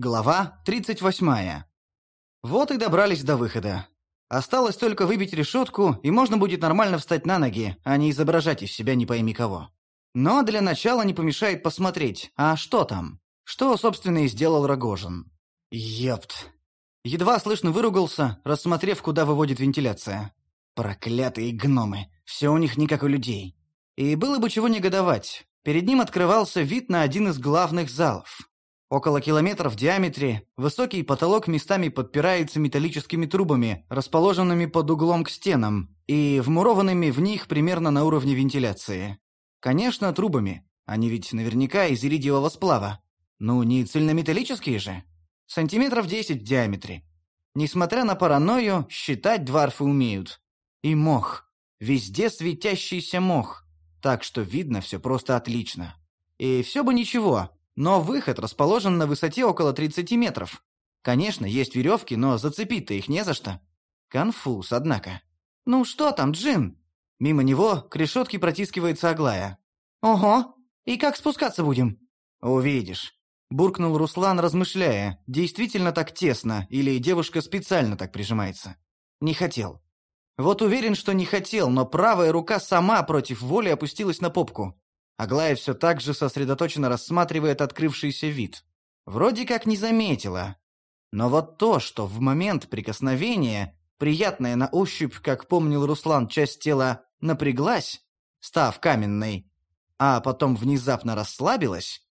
Глава 38. Вот и добрались до выхода. Осталось только выбить решетку, и можно будет нормально встать на ноги, а не изображать из себя не пойми кого. Но для начала не помешает посмотреть, а что там? Что, собственно, и сделал Рогожин. Ёпт. Едва слышно выругался, рассмотрев, куда выводит вентиляция. Проклятые гномы. Все у них не как у людей. И было бы чего негодовать. Перед ним открывался вид на один из главных залов. Около километра в диаметре, высокий потолок местами подпирается металлическими трубами, расположенными под углом к стенам и вмурованными в них примерно на уровне вентиляции. Конечно, трубами. Они ведь наверняка из иридиевого сплава. Ну, не цельнометаллические же. Сантиметров 10 в диаметре. Несмотря на паранойю, считать дварфы умеют. И мох. Везде светящийся мох. Так что видно все просто отлично. И все бы ничего, но выход расположен на высоте около 30 метров. Конечно, есть веревки, но зацепить-то их не за что. Конфуз, однако. «Ну что там, Джин?» Мимо него к решетке протискивается Аглая. «Ого! И как спускаться будем?» «Увидишь», — буркнул Руслан, размышляя, действительно так тесно или девушка специально так прижимается. «Не хотел». Вот уверен, что не хотел, но правая рука сама против воли опустилась на попку. Аглая все так же сосредоточенно рассматривает открывшийся вид. Вроде как не заметила. Но вот то, что в момент прикосновения, приятная на ощупь, как помнил Руслан, часть тела напряглась, став каменной, а потом внезапно расслабилась,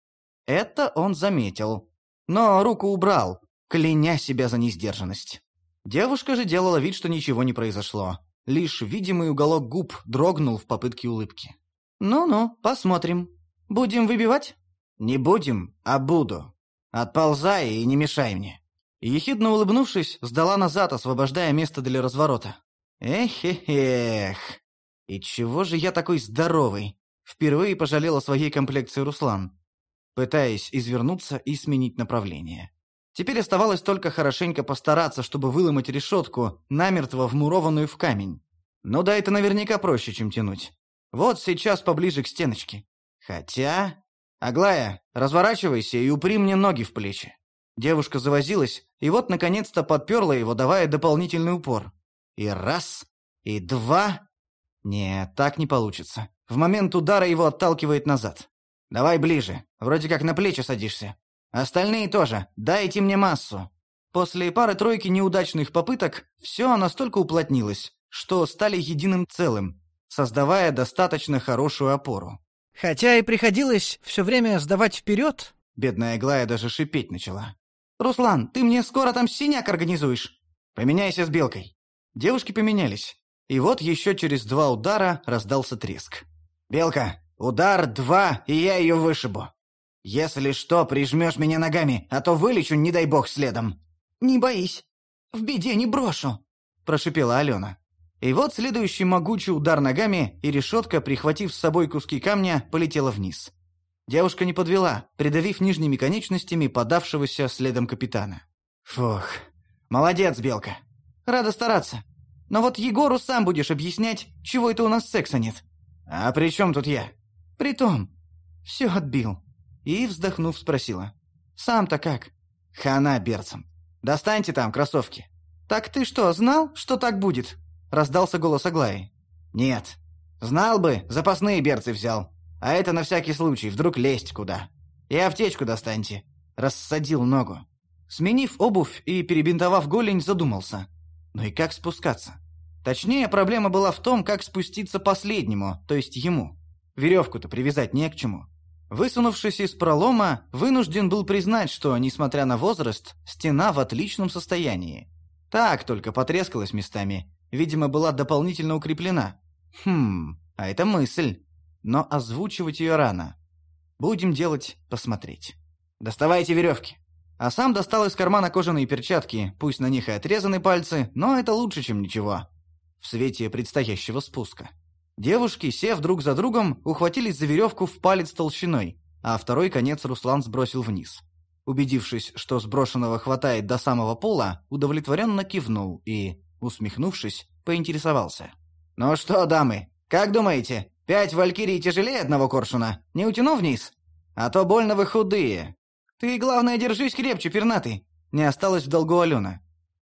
это он заметил. Но руку убрал, кляня себя за несдержанность. Девушка же делала вид, что ничего не произошло. Лишь видимый уголок губ дрогнул в попытке улыбки. «Ну-ну, посмотрим. Будем выбивать?» «Не будем, а буду. Отползай и не мешай мне». Ехидно улыбнувшись, сдала назад, освобождая место для разворота. «Эх-эх-эх! И чего же я такой здоровый?» Впервые пожалел о своей комплекции Руслан, пытаясь извернуться и сменить направление. Теперь оставалось только хорошенько постараться, чтобы выломать решетку, намертво вмурованную в камень. Ну да, это наверняка проще, чем тянуть. Вот сейчас поближе к стеночке. Хотя... Аглая, разворачивайся и упри мне ноги в плечи. Девушка завозилась, и вот наконец-то подперла его, давая дополнительный упор. И раз, и два... Нет, так не получится. В момент удара его отталкивает назад. Давай ближе, вроде как на плечи садишься. Остальные тоже, дайте мне массу. После пары-тройки неудачных попыток все настолько уплотнилось, что стали единым целым, создавая достаточно хорошую опору. Хотя и приходилось все время сдавать вперед. Бедная Глая даже шипеть начала. «Руслан, ты мне скоро там синяк организуешь!» «Поменяйся с Белкой!» Девушки поменялись. И вот еще через два удара раздался треск. «Белка, удар два, и я ее вышибу. Если что, прижмешь меня ногами, а то вылечу, не дай бог, следом». «Не боись, в беде не брошу», – прошипела Алена. И вот следующий могучий удар ногами, и решетка, прихватив с собой куски камня, полетела вниз. Девушка не подвела, придавив нижними конечностями подавшегося следом капитана. «Фух, молодец, Белка. Рада стараться. Но вот Егору сам будешь объяснять, чего это у нас секса нет». «А при чем тут я?» «Притом, все отбил». И, вздохнув, спросила. «Сам-то как?» «Хана берцем. Достаньте там кроссовки». «Так ты что, знал, что так будет?» Раздался голос Аглаи. «Нет. Знал бы, запасные берцы взял. А это на всякий случай, вдруг лезть куда. И аптечку достаньте». Рассадил ногу. Сменив обувь и перебинтовав голень, задумался. Ну и как спускаться? Точнее, проблема была в том, как спуститься последнему, то есть ему. Веревку-то привязать не к чему. Высунувшись из пролома, вынужден был признать, что, несмотря на возраст, стена в отличном состоянии. Так только потрескалась местами, видимо, была дополнительно укреплена. Хм, а это мысль. Но озвучивать ее рано. Будем делать посмотреть. Доставайте веревки. А сам достал из кармана кожаные перчатки, пусть на них и отрезаны пальцы, но это лучше, чем ничего. В свете предстоящего спуска. Девушки, сев друг за другом, ухватились за веревку в палец толщиной, а второй конец Руслан сбросил вниз. Убедившись, что сброшенного хватает до самого пола, удовлетворенно кивнул и, Усмехнувшись, поинтересовался. «Ну что, дамы, как думаете, пять валькирий тяжелее одного коршуна? Не утяну вниз? А то больно вы худые». Ты, главное, держись крепче, пернатый. Не осталось в долгу Алена.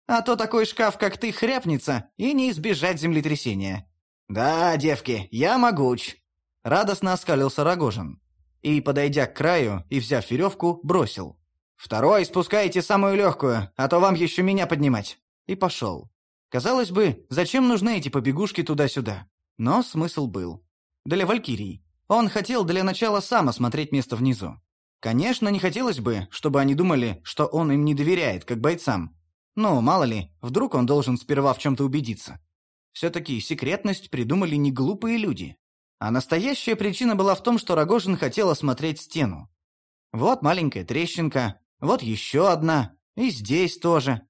А то такой шкаф, как ты, хряпнется, и не избежать землетрясения. Да, девки, я могуч. Радостно оскалился Рогожин. И, подойдя к краю и взяв веревку, бросил. «Второй спускайте самую легкую, а то вам еще меня поднимать». И пошел. Казалось бы, зачем нужны эти побегушки туда-сюда? Но смысл был. Для Валькирий. Он хотел для начала сам осмотреть место внизу. Конечно, не хотелось бы, чтобы они думали, что он им не доверяет, как бойцам. Но, мало ли, вдруг он должен сперва в чем-то убедиться. Все-таки секретность придумали не глупые люди. А настоящая причина была в том, что Рогожин хотел осмотреть стену. Вот маленькая трещинка, вот еще одна, и здесь тоже.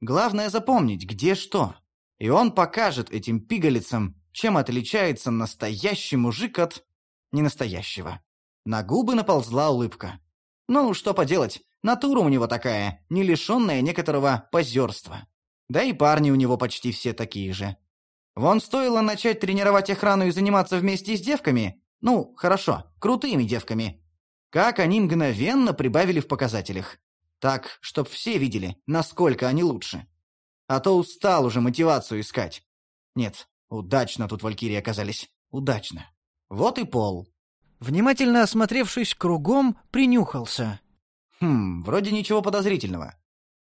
Главное запомнить, где что. И он покажет этим пигалицам, чем отличается настоящий мужик от ненастоящего. На губы наползла улыбка. Ну, что поделать, натура у него такая, не лишенная некоторого позерства. Да и парни у него почти все такие же. Вон стоило начать тренировать охрану и заниматься вместе с девками, ну, хорошо, крутыми девками, как они мгновенно прибавили в показателях. Так, чтоб все видели, насколько они лучше. А то устал уже мотивацию искать. Нет, удачно тут валькирии оказались. Удачно. Вот и пол. Внимательно осмотревшись кругом, принюхался. Хм, вроде ничего подозрительного.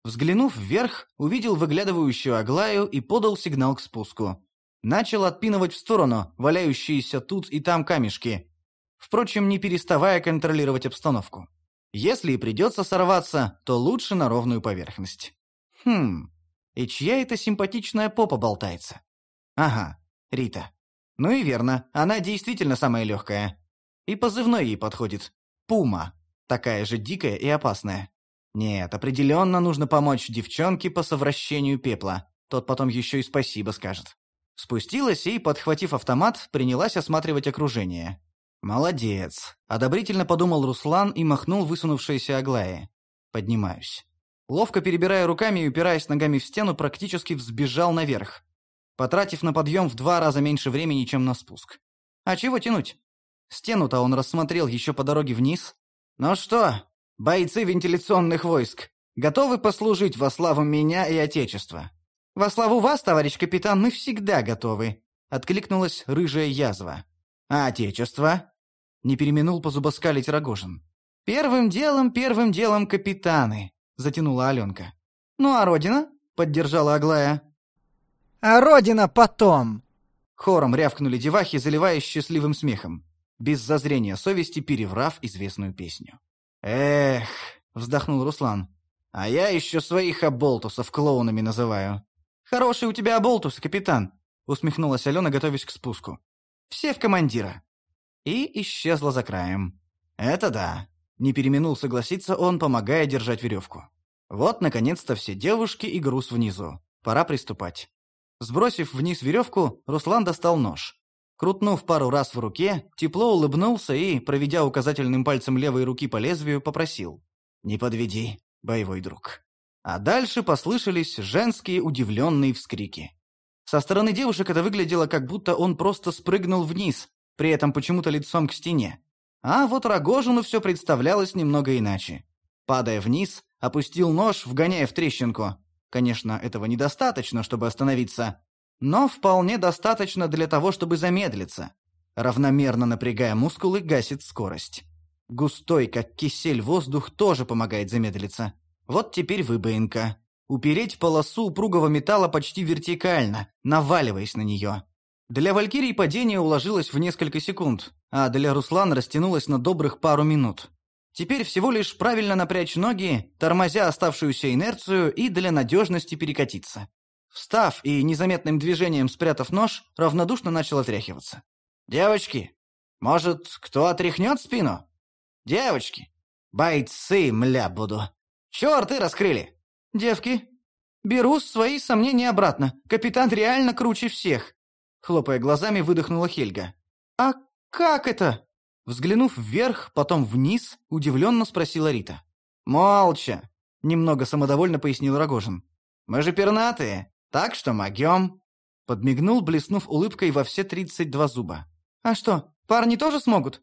Взглянув вверх, увидел выглядывающую Аглаю и подал сигнал к спуску. Начал отпинывать в сторону валяющиеся тут и там камешки, впрочем, не переставая контролировать обстановку. Если и придется сорваться, то лучше на ровную поверхность. Хм, и чья это симпатичная попа болтается? Ага, Рита. Ну и верно, она действительно самая легкая. И позывной ей подходит. Пума. Такая же дикая и опасная. Нет, определенно нужно помочь девчонке по совращению пепла. Тот потом еще и спасибо скажет. Спустилась и, подхватив автомат, принялась осматривать окружение. «Молодец!» – одобрительно подумал Руслан и махнул высунувшейся Аглае. «Поднимаюсь». Ловко перебирая руками и упираясь ногами в стену, практически взбежал наверх, потратив на подъем в два раза меньше времени, чем на спуск. А чего тянуть? Стену-то он рассмотрел еще по дороге вниз. «Ну что, бойцы вентиляционных войск, готовы послужить во славу меня и Отечества?» «Во славу вас, товарищ капитан, мы всегда готовы», — откликнулась рыжая язва. «А Отечество?» — не переминул позубоскалить Рогожин. «Первым делом, первым делом капитаны», — затянула Аленка. «Ну а Родина?» — поддержала Аглая. «А Родина потом!» Хором рявкнули девахи, заливаясь счастливым смехом, без зазрения совести переврав известную песню. «Эх!» — вздохнул Руслан. «А я еще своих оболтусов клоунами называю». «Хороший у тебя оболтус, капитан», — усмехнулась Алена, готовясь к спуску. «Все в командира». И исчезла за краем. «Это да», — не переминул согласиться он, помогая держать веревку. Вот, наконец-то, все девушки и груз внизу. Пора приступать. Сбросив вниз веревку, Руслан достал нож. Крутнув пару раз в руке, тепло улыбнулся и, проведя указательным пальцем левой руки по лезвию, попросил. «Не подведи, боевой друг». А дальше послышались женские удивленные вскрики. Со стороны девушек это выглядело, как будто он просто спрыгнул вниз, при этом почему-то лицом к стене. А вот Рогожину все представлялось немного иначе. Падая вниз, опустил нож, вгоняя в трещинку, Конечно, этого недостаточно, чтобы остановиться, но вполне достаточно для того, чтобы замедлиться. Равномерно напрягая мускулы, гасит скорость. Густой, как кисель, воздух тоже помогает замедлиться. Вот теперь выбоинка. Упереть полосу упругого металла почти вертикально, наваливаясь на нее. Для Валькирии падение уложилось в несколько секунд, а для Руслана растянулось на добрых пару минут. Теперь всего лишь правильно напрячь ноги, тормозя оставшуюся инерцию и для надежности перекатиться. Встав и незаметным движением спрятав нож, равнодушно начал отряхиваться. «Девочки, может, кто отряхнет спину? Девочки, бойцы, мля, буду. Чёрты раскрыли! Девки, беру свои сомнения обратно. Капитан реально круче всех!» Хлопая глазами, выдохнула Хельга. «А как это?» Взглянув вверх, потом вниз, удивленно спросила Рита. «Молча!» — немного самодовольно пояснил Рогожин. «Мы же пернатые, так что могем!» Подмигнул, блеснув улыбкой во все тридцать два зуба. «А что, парни тоже смогут?»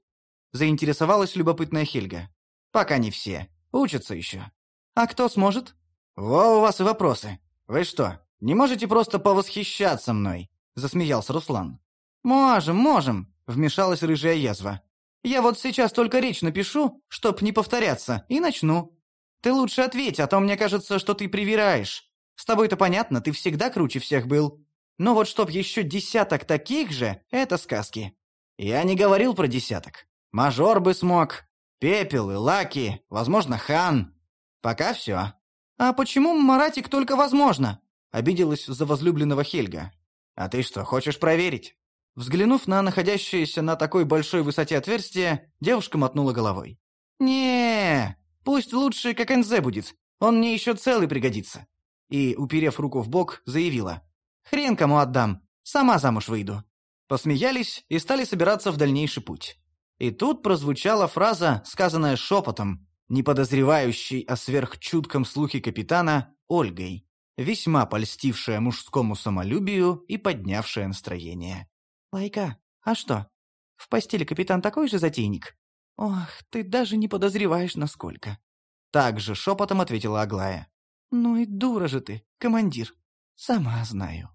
Заинтересовалась любопытная Хельга. «Пока не все. Учатся еще. А кто сможет? Во у вас и вопросы. Вы что, не можете просто повосхищаться мной? Засмеялся Руслан. Можем, можем, вмешалась рыжая язва. Я вот сейчас только речь напишу, чтоб не повторяться, и начну. Ты лучше ответь, а то мне кажется, что ты привираешь. С тобой-то понятно, ты всегда круче всех был. Но вот чтоб еще десяток таких же, это сказки. Я не говорил про десяток. Мажор бы смог. Пепел и Лаки, возможно, Хан. Пока все. А почему Маратик только возможно? Обиделась за возлюбленного Хельга. А ты что, хочешь проверить? Взглянув на находящееся на такой большой высоте отверстие, девушка мотнула головой. не пусть лучше как НЗ будет, он мне еще целый пригодится». И, уперев руку в бок, заявила. «Хрен кому отдам, сама замуж выйду». Посмеялись и стали собираться в дальнейший путь. И тут прозвучала фраза, сказанная шепотом, не подозревающей о сверхчутком слухе капитана Ольгой, весьма польстившая мужскому самолюбию и поднявшая настроение. «Лайка, а что? В постели капитан такой же затейник? Ох, ты даже не подозреваешь, насколько». Так же шепотом ответила Аглая. «Ну и дура же ты, командир. Сама знаю».